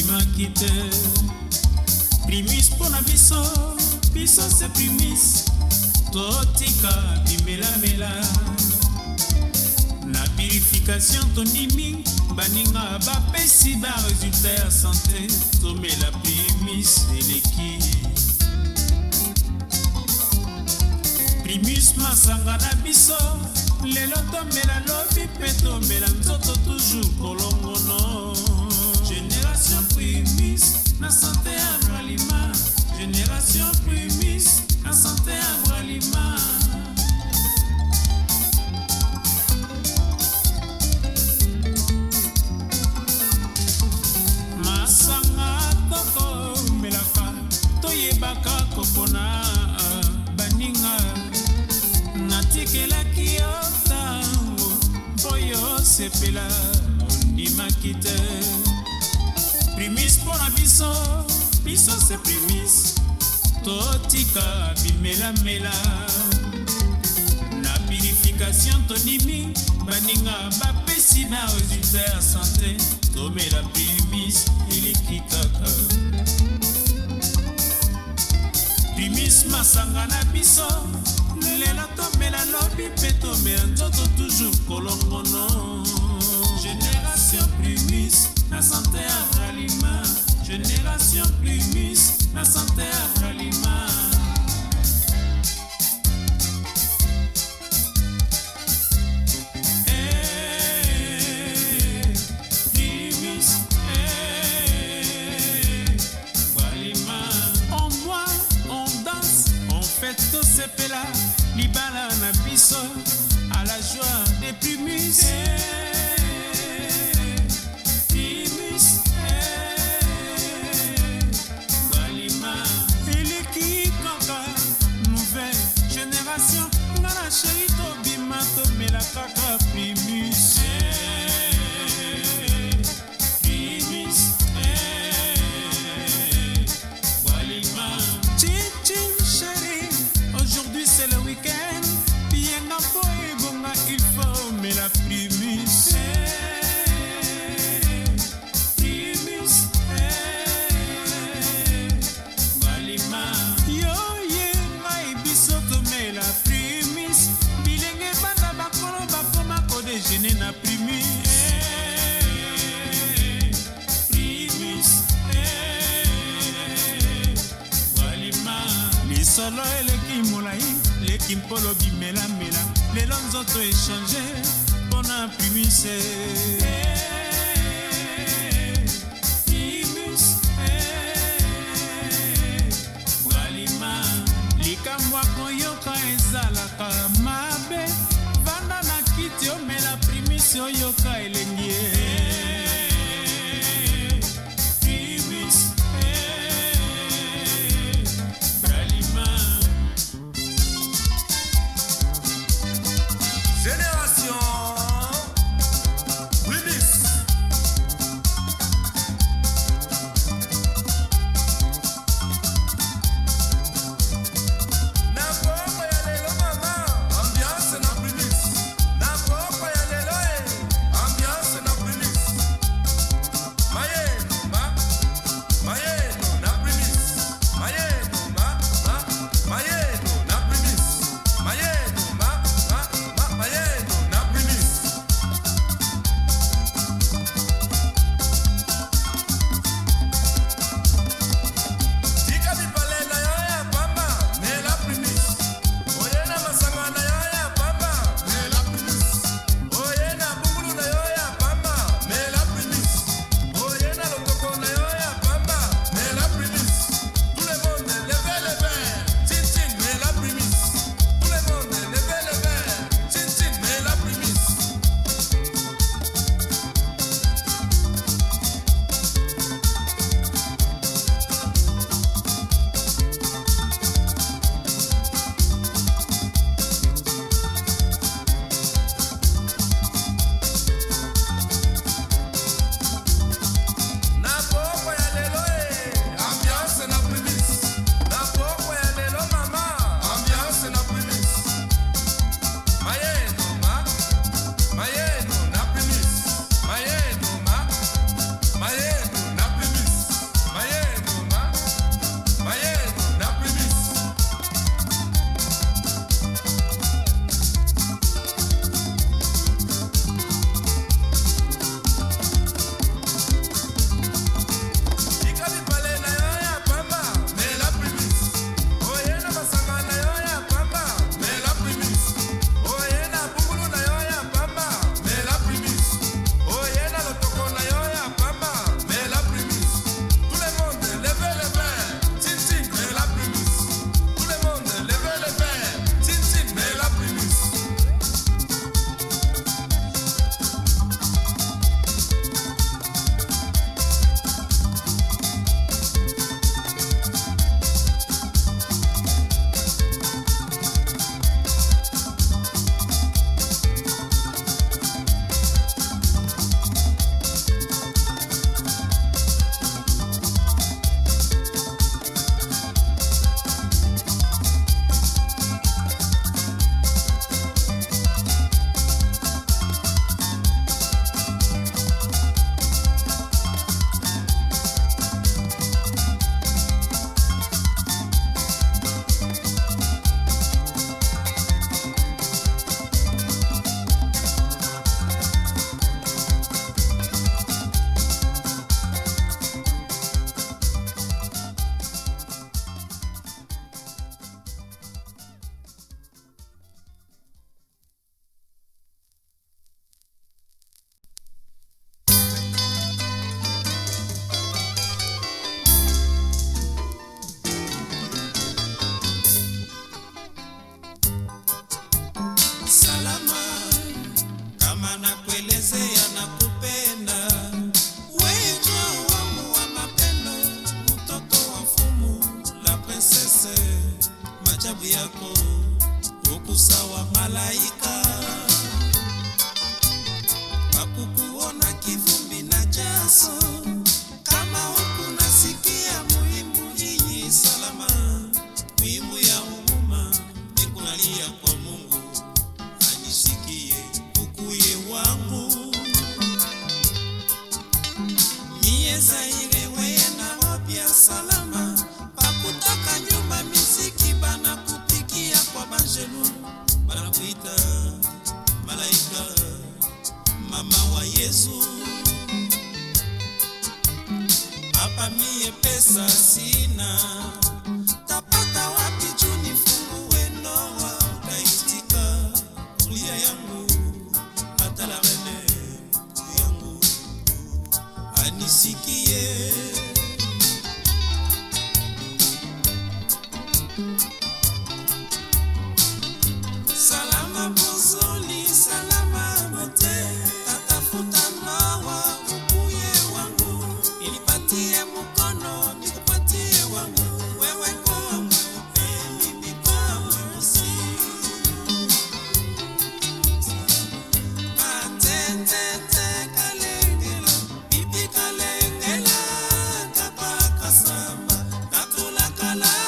obimaki te primis mpo na biso biso se primis totika bimelamela na purification tondimi baninga bapesi baresultat ya sante tomela primis eleki primus masanga na biso lelo tomela lobi mpe tomela nzoto toujours kolongono primis na santé agroalima génération primis na santé agroalima masanga tokomelaka toyebaka kopona baninga natikelaki yo ntango mpo yo sepela ondimaki te primise mpo na biso biso se primise totika bimelamela na purification tonimi baninga bapesi na résultat ya sante tomela primise eleki kaka primise masanga na biso lelo tomela lobi mpe tomela nzoto toujours kolongono La santé à l'humain, génération plumus, la santé à l'humain. Eh, plumus, eh, bois les mains. On boit, on danse, on fait tous ces pélages, les ma puceau. eleki mpolo bimelamela lelo nzoto echange mpona primise eh. likamwa koyoka ezalaka mabe vanda na kiti omela primise oyoka ele Yesu, hapa mie pesa sina Bacala.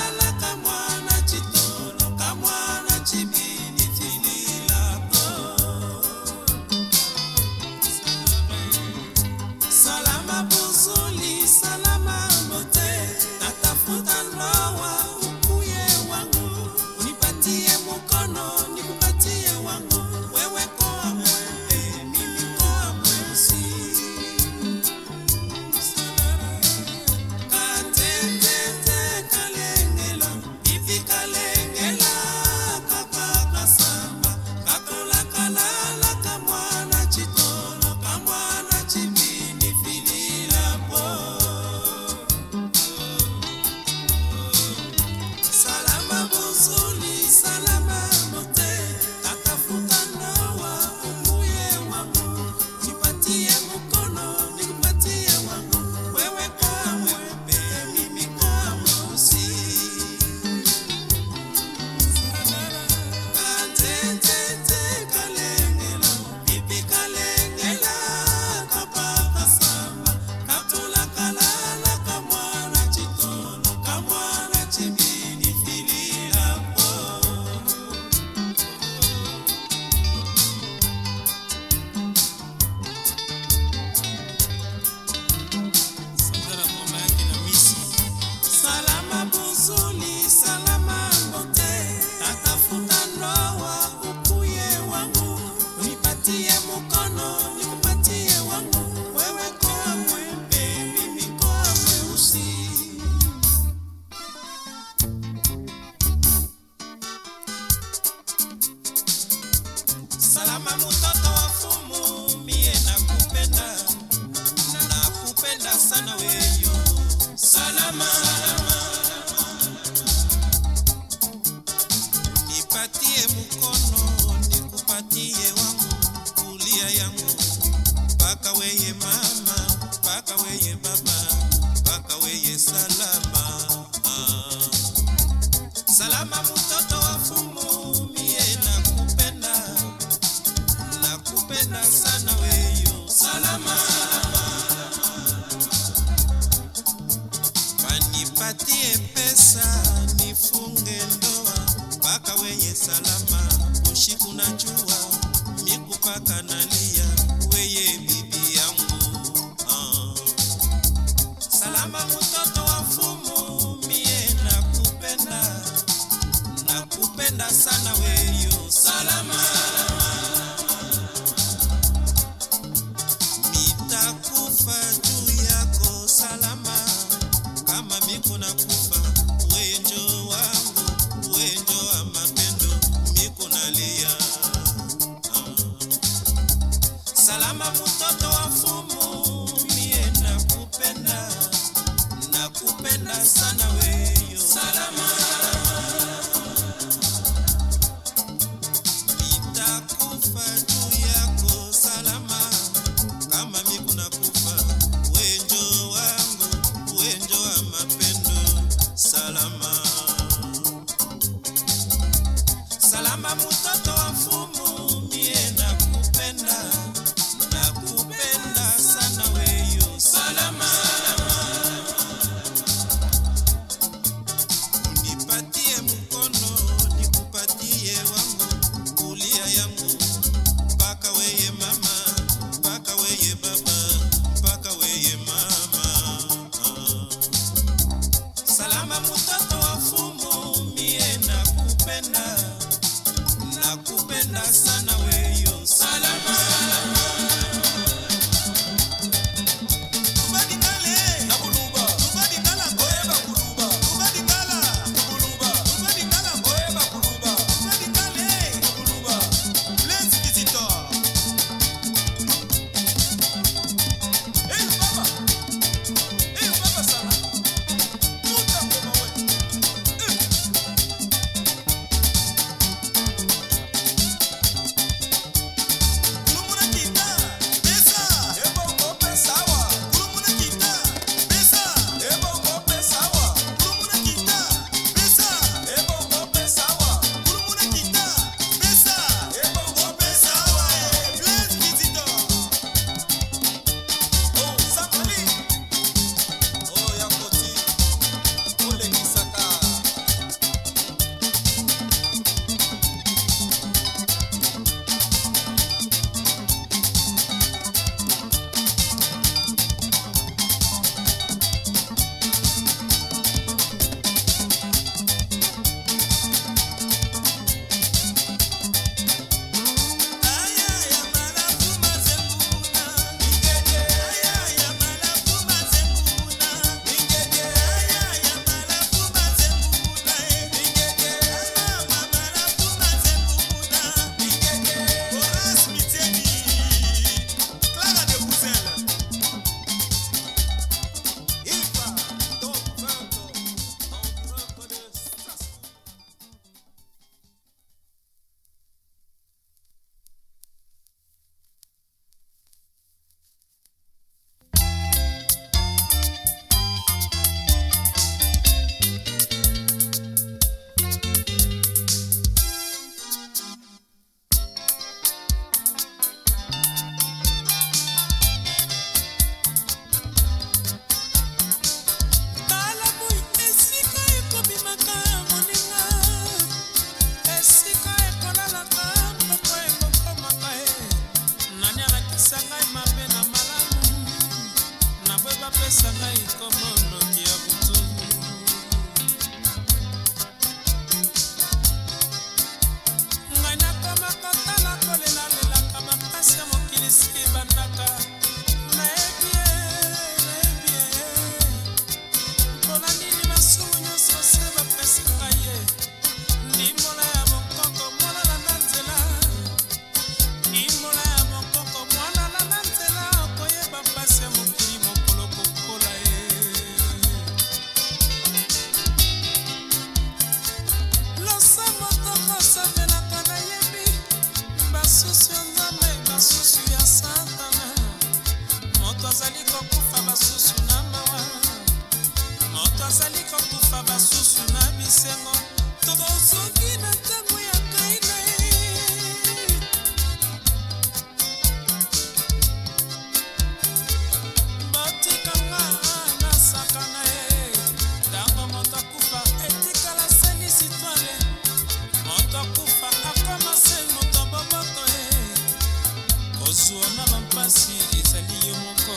mwasi ezali yo moko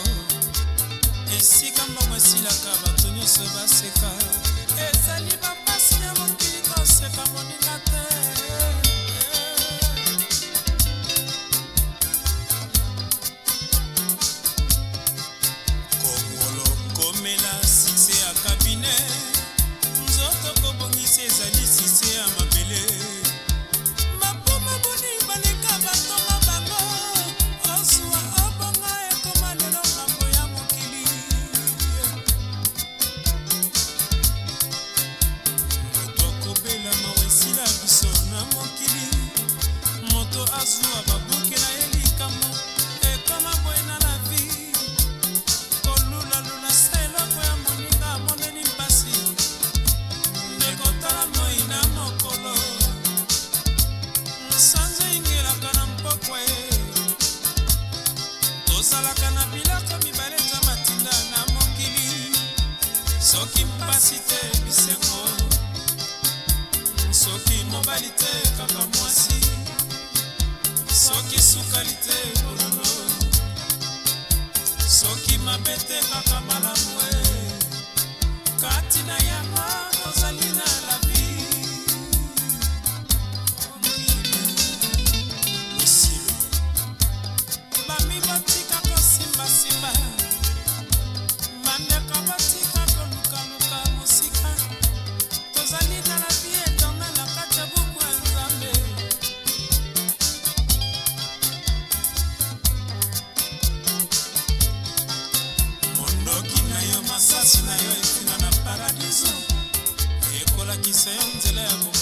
esika mbongo esilaka bato nyonso baseka realite bololo oh, oh, oh. soki mabe te kaka malamu e kati na yango isenzele